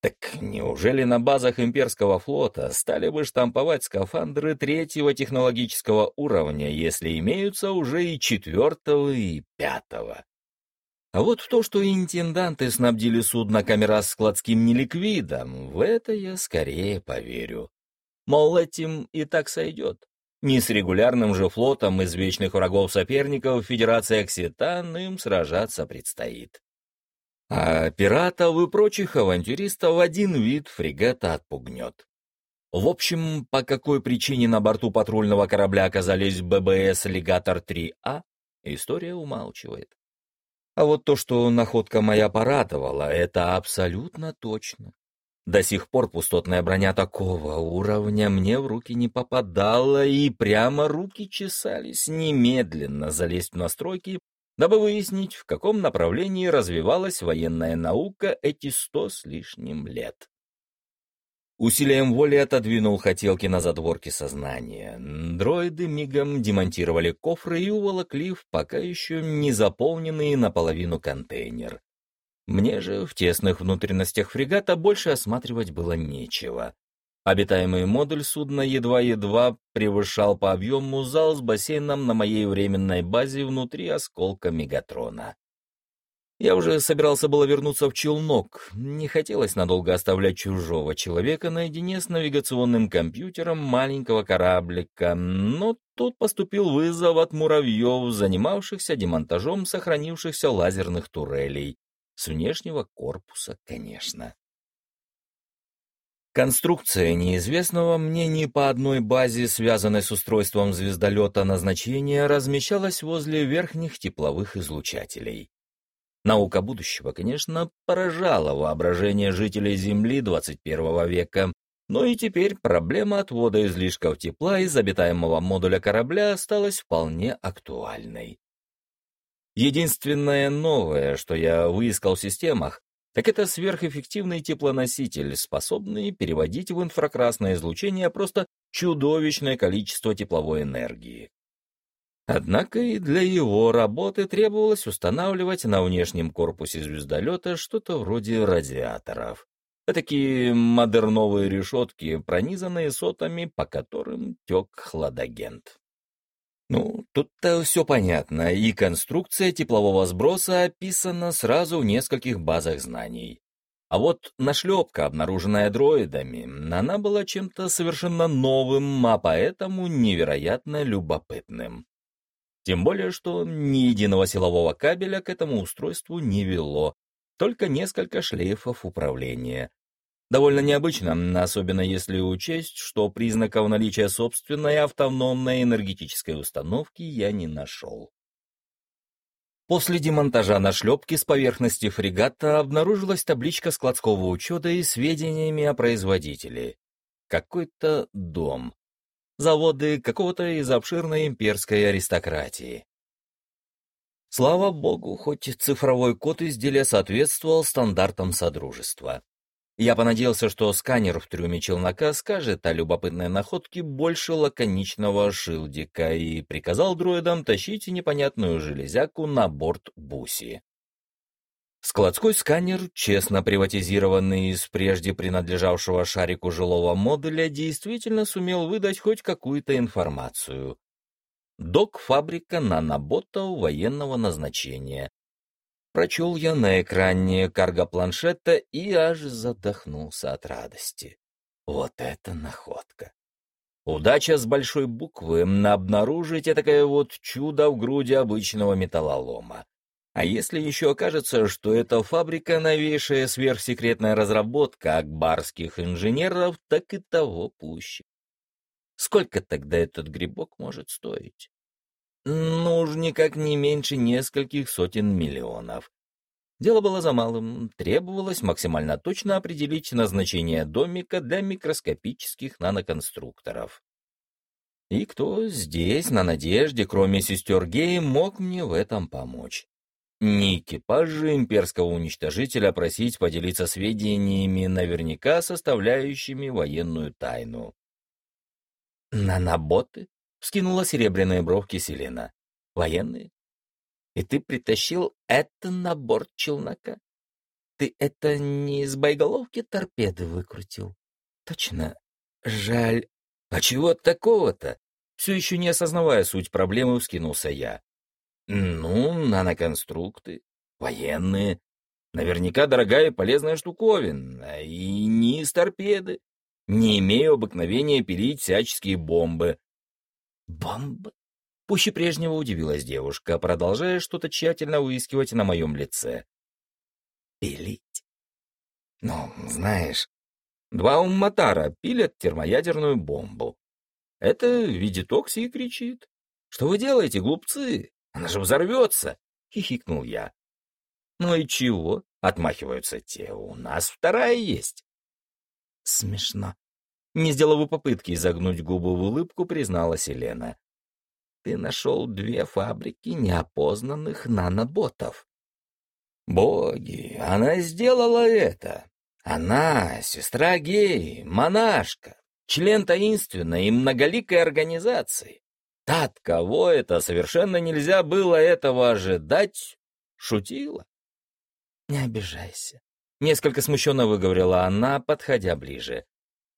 Так неужели на базах имперского флота стали бы штамповать скафандры третьего технологического уровня, если имеются уже и четвертого, и пятого? А вот в то, что интенданты снабдили судно камера складским неликвидом, в это я скорее поверю. Мол, этим и так сойдет. Не с регулярным же флотом из вечных врагов соперников Федерации Окситан им сражаться предстоит. А пиратов и прочих авантюристов один вид фрегата отпугнет. В общем, по какой причине на борту патрульного корабля оказались ББС «Легатор-3А», история умалчивает. А вот то, что находка моя порадовала, это абсолютно точно. До сих пор пустотная броня такого уровня мне в руки не попадала, и прямо руки чесались немедленно залезть в настройки дабы выяснить, в каком направлении развивалась военная наука эти сто с лишним лет. Усилием воли отодвинул хотелки на задворке сознания. Дроиды мигом демонтировали кофры и уволокли в пока еще не заполненный наполовину контейнер. Мне же в тесных внутренностях фрегата больше осматривать было нечего. Обитаемый модуль судна едва-едва превышал по объему зал с бассейном на моей временной базе внутри осколка Мегатрона. Я уже собирался было вернуться в челнок. Не хотелось надолго оставлять чужого человека наедине с навигационным компьютером маленького кораблика, но тут поступил вызов от муравьев, занимавшихся демонтажом сохранившихся лазерных турелей. С внешнего корпуса, конечно. Конструкция неизвестного мне ни по одной базе, связанной с устройством звездолета назначения, размещалась возле верхних тепловых излучателей. Наука будущего, конечно, поражала воображение жителей Земли 21 века, но и теперь проблема отвода излишков тепла из обитаемого модуля корабля осталась вполне актуальной. Единственное новое, что я выискал в системах, так это сверхэффективный теплоноситель, способный переводить в инфракрасное излучение просто чудовищное количество тепловой энергии. Однако и для его работы требовалось устанавливать на внешнем корпусе звездолета что-то вроде радиаторов. Такие модерновые решетки, пронизанные сотами, по которым тек хладагент. Ну, тут-то все понятно, и конструкция теплового сброса описана сразу в нескольких базах знаний. А вот нашлепка, обнаруженная дроидами, она была чем-то совершенно новым, а поэтому невероятно любопытным. Тем более, что ни единого силового кабеля к этому устройству не вело, только несколько шлейфов управления, Довольно необычно, особенно если учесть, что признаков наличия собственной автономной энергетической установки я не нашел. После демонтажа на шлепке с поверхности фрегата обнаружилась табличка складского учета и сведениями о производителе. Какой-то дом. Заводы какого-то из обширной имперской аристократии. Слава богу, хоть цифровой код изделия соответствовал стандартам Содружества. Я понадеялся, что сканер в трюме челнока скажет о любопытной находке больше лаконичного шилдика и приказал дроидам тащить непонятную железяку на борт Буси. Складской сканер, честно приватизированный из прежде принадлежавшего шарику жилого модуля, действительно сумел выдать хоть какую-то информацию. Док-фабрика наноботов военного назначения, Прочел я на экране карго-планшета и аж задохнулся от радости. Вот это находка! Удача с большой буквы обнаружить такое вот чудо в груди обычного металлолома. А если еще окажется, что это фабрика новейшая сверхсекретная разработка акбарских инженеров, так и того пуще. Сколько тогда этот грибок может стоить? Ну уж никак не меньше нескольких сотен миллионов. Дело было за малым. Требовалось максимально точно определить назначение домика для микроскопических наноконструкторов. И кто здесь, на Надежде, кроме сестер Геи, мог мне в этом помочь? Не экипаж же имперского уничтожителя просить поделиться сведениями, наверняка составляющими военную тайну. «Наноботы?» — вскинула серебряные бровки Селена. «Военные? И ты притащил это на борт челнока? Ты это не из боеголовки торпеды выкрутил? Точно. Жаль. А чего такого-то? Все еще не осознавая суть проблемы, вскинулся я. Ну, наноконструкты, военные. Наверняка дорогая и полезная штуковина. И не из торпеды. Не имею обыкновения пилить всяческие бомбы. Бомбы? Пуще прежнего удивилась девушка, продолжая что-то тщательно выискивать на моем лице. «Пилить?» «Ну, знаешь, два умматара пилят термоядерную бомбу. Это Видитокси и кричит. «Что вы делаете, глупцы? Она же взорвется!» — хихикнул я. «Ну и чего?» — отмахиваются те. «У нас вторая есть». Смешно. Не сделав попытки изогнуть губы в улыбку, признала Селена ты нашел две фабрики неопознанных наноботов. Боги, она сделала это. Она, сестра гей, монашка, член таинственной и многоликой организации. Та, кого это совершенно нельзя было этого ожидать, шутила. Не обижайся. Несколько смущенно выговорила она, подходя ближе.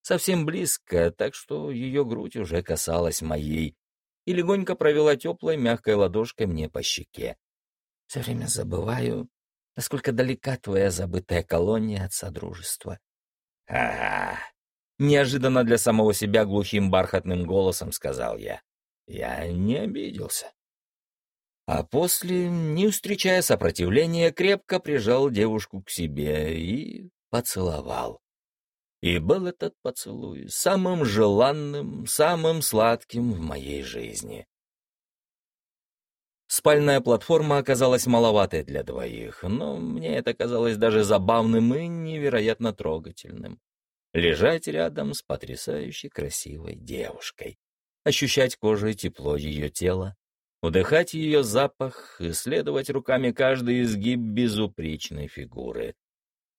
Совсем близко, так что ее грудь уже касалась моей, и легонько провела теплой, мягкой ладошкой мне по щеке. Все время забываю, насколько далека твоя забытая колония от Содружества. «Ага!» — неожиданно для самого себя глухим бархатным голосом сказал я. Я не обиделся. А после, не встречая сопротивления, крепко прижал девушку к себе и поцеловал. И был этот поцелуй самым желанным, самым сладким в моей жизни. Спальная платформа оказалась маловатой для двоих, но мне это казалось даже забавным и невероятно трогательным. Лежать рядом с потрясающе красивой девушкой, ощущать кожей тепло ее тела, вдыхать ее запах, исследовать руками каждый изгиб безупречной фигуры,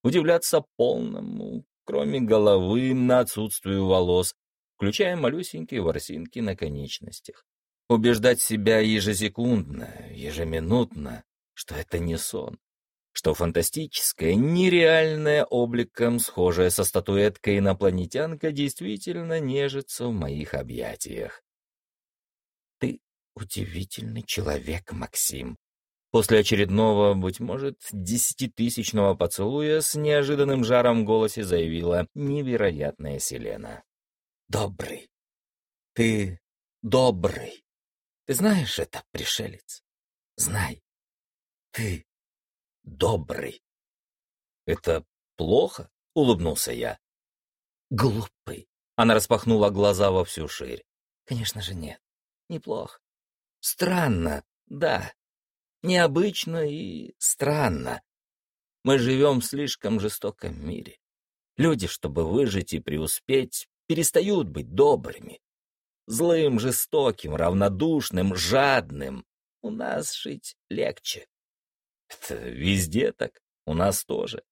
удивляться полному, кроме головы, на отсутствие волос, включая малюсенькие ворсинки на конечностях. Убеждать себя ежесекундно, ежеминутно, что это не сон, что фантастическая, нереальная обликом, схожая со статуэткой инопланетянка, действительно нежится в моих объятиях. «Ты удивительный человек, Максим», После очередного, быть может, десятитысячного поцелуя с неожиданным жаром в голосе заявила невероятная Селена. «Добрый. Ты добрый. Ты знаешь это, пришелец? Знай. Ты добрый». «Это плохо?» — улыбнулся я. «Глупый». Она распахнула глаза во всю ширь. «Конечно же нет. Неплохо. Странно, да. Необычно и странно. Мы живем в слишком жестоком мире. Люди, чтобы выжить и преуспеть, перестают быть добрыми. Злым, жестоким, равнодушным, жадным. У нас жить легче. Это везде так, у нас тоже.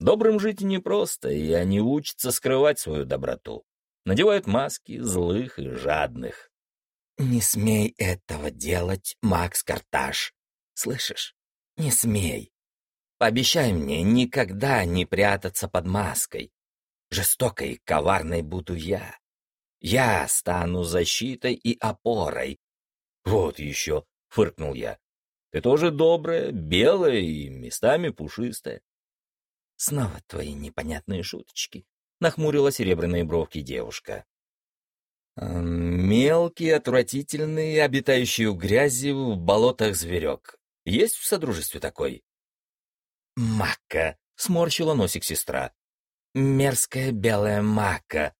Добрым жить непросто, и они учатся скрывать свою доброту. Надевают маски злых и жадных. «Не смей этого делать, Макс Карташ», Слышишь? Не смей. Пообещай мне никогда не прятаться под маской. Жестокой коварной буду я. Я стану защитой и опорой. Вот еще, — фыркнул я. Ты тоже добрая, белая и местами пушистая. Снова твои непонятные шуточки. Нахмурила серебряные бровки девушка. Мелкий, отвратительный, обитающий у грязи в болотах зверек. Есть в Содружестве такой?» «Мака!» — сморщила носик сестра. «Мерзкая белая мака!»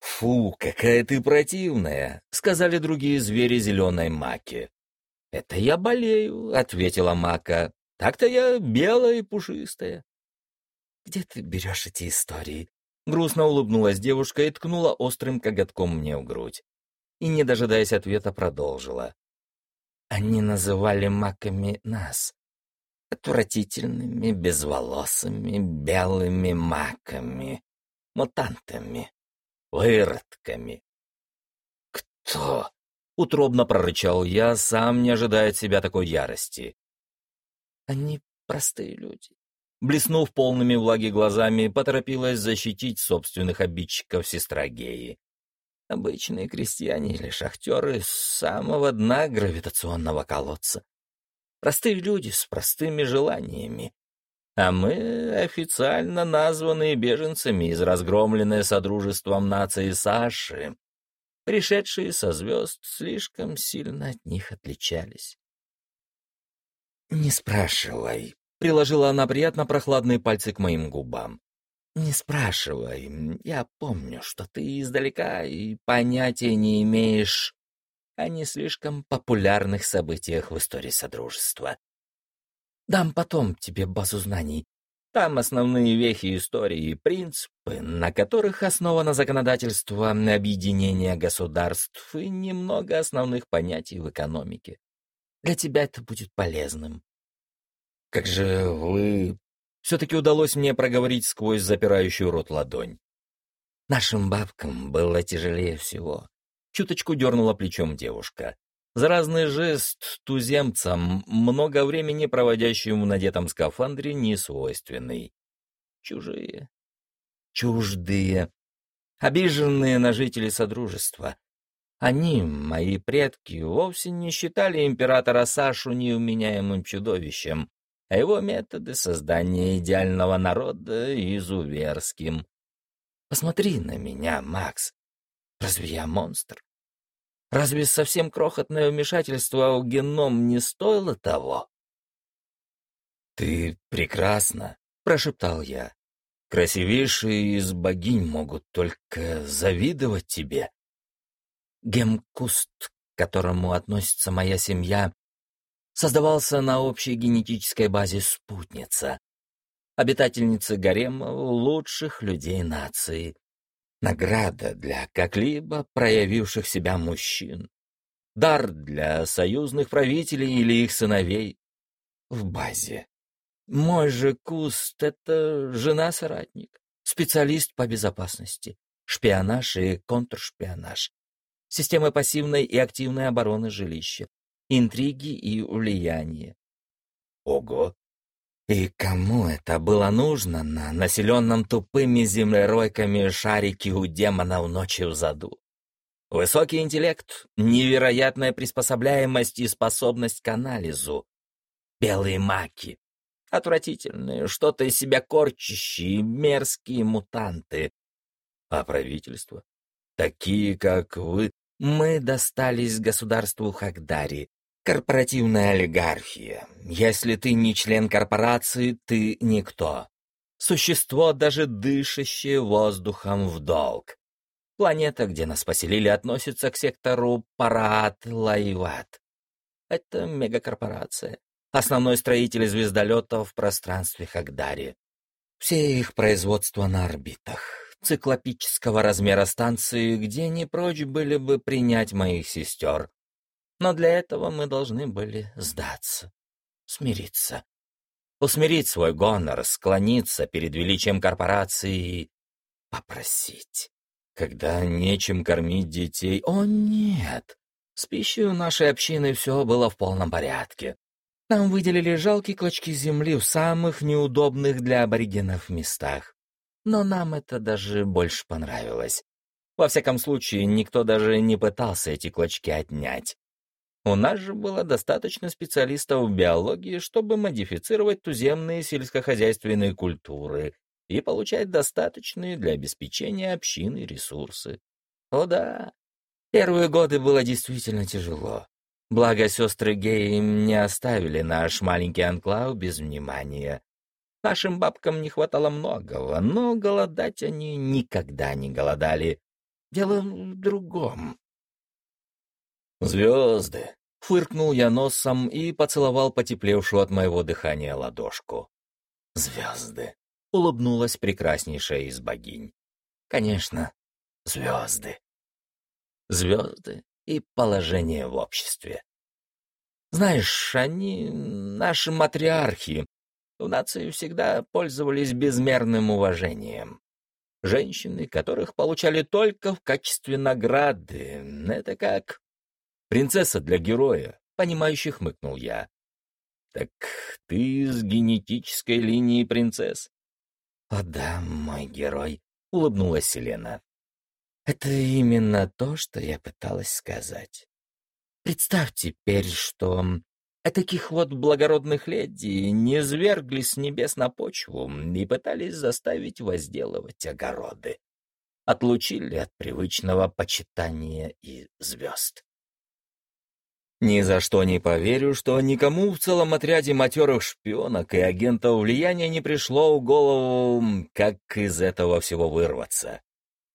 «Фу, какая ты противная!» — сказали другие звери зеленой маки. «Это я болею», — ответила мака. Так-то я белая и пушистая. «Где ты берешь эти истории?» Грустно улыбнулась девушка и ткнула острым коготком мне в грудь. И, не дожидаясь ответа, продолжила. «Они называли маками нас. Отвратительными, безволосыми, белыми маками, мутантами, выродками». «Кто?» — утробно прорычал я, сам не ожидая от себя такой ярости. «Они простые люди. Блеснув полными влаги глазами, поторопилась защитить собственных обидчиков сестра Геи. Обычные крестьяне или шахтеры с самого дна гравитационного колодца. Простые люди с простыми желаниями. А мы официально названные беженцами из разгромленной Содружеством нации Саши, пришедшие со звезд, слишком сильно от них отличались. «Не спрашивай», Приложила она приятно прохладные пальцы к моим губам. «Не спрашивай. Я помню, что ты издалека и понятия не имеешь о не слишком популярных событиях в истории Содружества. Дам потом тебе базу знаний. Там основные вехи истории и принципы, на которых основано законодательство объединения государств и немного основных понятий в экономике. Для тебя это будет полезным. «Как же вы...» Все-таки удалось мне проговорить сквозь запирающую рот ладонь. «Нашим бабкам было тяжелее всего», — чуточку дернула плечом девушка. Заразный жест туземцам, много времени проводящим в надетом скафандре, не свойственный. Чужие. Чуждые. Обиженные на жителей Содружества. Они, мои предки, вовсе не считали императора Сашу неуменяемым чудовищем, а его методы создания идеального народа изуверским. Посмотри на меня, Макс. Разве я монстр? Разве совсем крохотное вмешательство в геном не стоило того? «Ты прекрасна», — прошептал я. «Красивейшие из богинь могут только завидовать тебе». Гемкуст, к которому относится моя семья, создавался на общей генетической базе спутница, обитательница гарема лучших людей нации, награда для как-либо проявивших себя мужчин, дар для союзных правителей или их сыновей. В базе. Мой же куст — это жена-соратник, специалист по безопасности, шпионаж и контршпионаж, системы пассивной и активной обороны жилища, интриги и влияние. Ого! И кому это было нужно на населенном тупыми землеройками шарике у демона в ночи в заду? Высокий интеллект, невероятная приспособляемость и способность к анализу. Белые маки. Отвратительные, что-то из себя корчащие, мерзкие мутанты. А правительство? Такие, как вы, мы достались государству Хагдари, Корпоративная олигархия. Если ты не член корпорации, ты никто. Существо, даже дышащее воздухом в долг. Планета, где нас поселили, относится к сектору Параат-Лайват. Это мегакорпорация. Основной строитель звездолетов в пространстве Хагдари. Все их производства на орбитах. Циклопического размера станции, где не прочь были бы принять моих сестер, но для этого мы должны были сдаться, смириться. Усмирить свой гонор, склониться перед величием корпорации и попросить. Когда нечем кормить детей... О, нет! С пищей у нашей общины все было в полном порядке. Нам выделили жалкие клочки земли в самых неудобных для аборигенов местах. Но нам это даже больше понравилось. Во всяком случае, никто даже не пытался эти клочки отнять. У нас же было достаточно специалистов в биологии, чтобы модифицировать туземные сельскохозяйственные культуры и получать достаточные для обеспечения общины ресурсы. О да, первые годы было действительно тяжело. Благо, сестры геи не оставили наш маленький анклав без внимания. Нашим бабкам не хватало многого, но голодать они никогда не голодали. Дело в другом. «Звезды!» Фыркнул я носом и поцеловал потеплевшую от моего дыхания ладошку. «Звезды!» — улыбнулась прекраснейшая из богинь. «Конечно, звезды. Звезды и положение в обществе. Знаешь, они наши матриархи. В нации всегда пользовались безмерным уважением. Женщины, которых получали только в качестве награды. Это как принцесса для героя, понимающий хмыкнул я. Так ты из генетической линии принцесс? О да, мой герой, улыбнулась Селена. Это именно то, что я пыталась сказать. Представь теперь, что таких вот благородных леди не звергли с небес на почву и пытались заставить возделывать огороды. Отлучили от привычного почитания и звезд. Ни за что не поверю, что никому в целом отряде матерых шпионок и агентов влияния не пришло в голову, как из этого всего вырваться.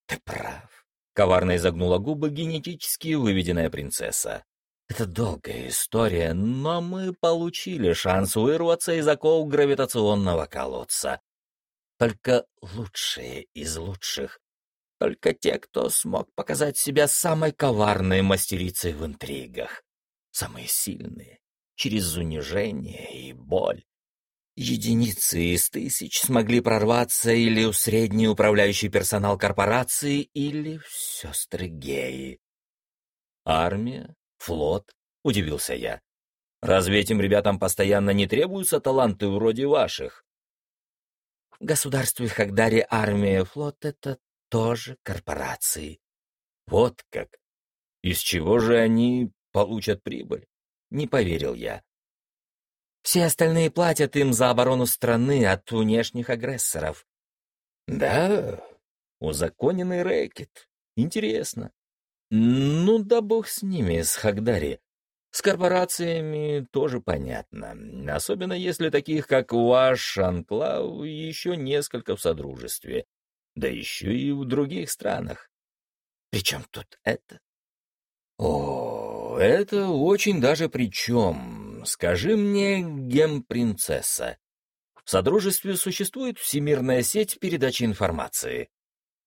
Ты прав. Коварно изогнула губы генетически выведенная принцесса. Это долгая история, но мы получили шанс вырваться из оков гравитационного колодца. Только лучшие из лучших. Только те, кто смог показать себя самой коварной мастерицей в интригах. Самые сильные, через унижение и боль. Единицы из тысяч смогли прорваться или в средний управляющий персонал корпорации, или в сестры геи. Армия? Флот? Удивился я. Разве этим ребятам постоянно не требуются таланты вроде ваших? В государстве Хагдари армия и флот — это тоже корпорации. Вот как. Из чего же они получат прибыль? Не поверил я. Все остальные платят им за оборону страны от внешних агрессоров. Да, узаконенный рэкет. Интересно. Ну да бог с ними, с Хагдари. С корпорациями тоже понятно, особенно если таких, как ваш анклав, еще несколько в содружестве, да еще и в других странах. Причем тут это? О, это очень даже причем. Скажи мне, гемпринцесса, в Содружестве существует всемирная сеть передачи информации?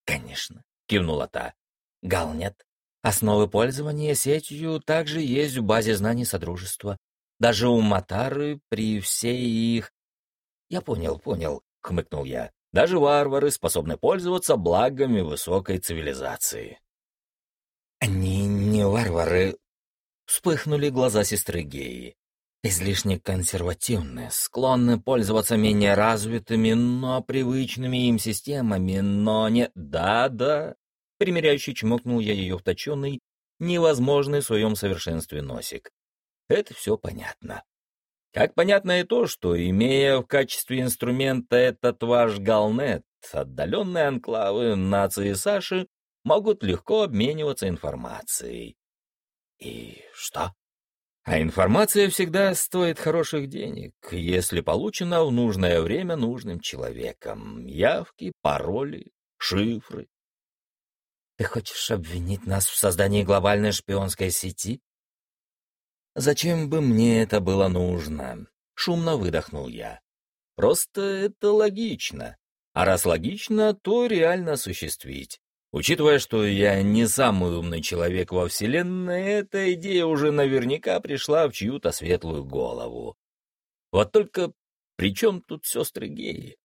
Конечно, кивнула та. Гал нет. Основы пользования сетью также есть в базе знаний Содружества. Даже у Матары при всей их... Я понял, понял, хмыкнул я. Даже варвары способны пользоваться благами высокой цивилизации. Они не варвары. Вспыхнули глаза сестры Геи излишне консервативны, склонны пользоваться менее развитыми, но привычными им системами, но не... Да-да, примеряющий чмокнул я ее в точенный, невозможный в своем совершенстве носик. Это все понятно. Как понятно и то, что, имея в качестве инструмента этот ваш галнет, отдаленные анклавы нации Саши могут легко обмениваться информацией. И что? А информация всегда стоит хороших денег, если получена в нужное время нужным человеком. Явки, пароли, шифры. Ты хочешь обвинить нас в создании глобальной шпионской сети? Зачем бы мне это было нужно? Шумно выдохнул я. Просто это логично. А раз логично, то реально осуществить. Учитывая, что я не самый умный человек во Вселенной, эта идея уже наверняка пришла в чью-то светлую голову. Вот только при чем тут сестры геи?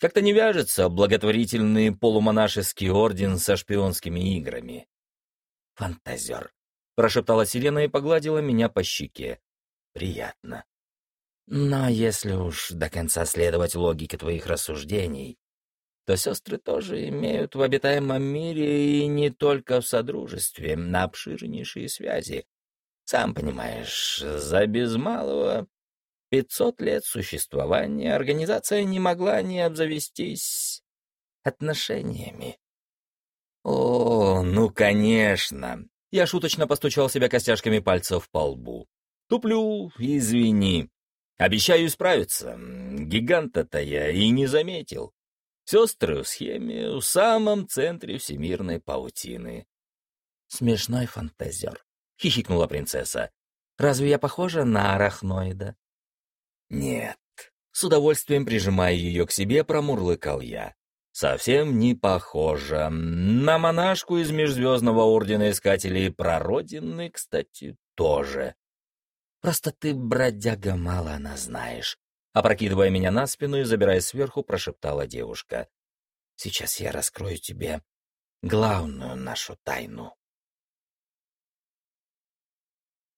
Как-то не вяжется благотворительный полумонашеский орден со шпионскими играми. «Фантазер», — прошептала Селена и погладила меня по щеке. «Приятно. Но если уж до конца следовать логике твоих рассуждений, то сестры тоже имеют в обитаемом мире и не только в содружестве, на обширнейшие связи. Сам понимаешь, за без малого пятьсот лет существования организация не могла не обзавестись отношениями. О, ну, конечно. Я шуточно постучал себя костяшками пальцев по лбу. Туплю, извини. Обещаю исправиться. Гиганта-то я и не заметил. Сестры в схеме в самом центре всемирной паутины. «Смешной фантазер», — хихикнула принцесса. Разве я похожа на арахноида? Нет. С удовольствием прижимая ее к себе, промурлыкал я. Совсем не похожа. На монашку из Межзвездного Ордена Искателей Прородины, кстати, тоже. Просто ты, бродяга, мало она знаешь. Опрокидывая меня на спину и забираясь сверху, прошептала девушка. Сейчас я раскрою тебе главную нашу тайну.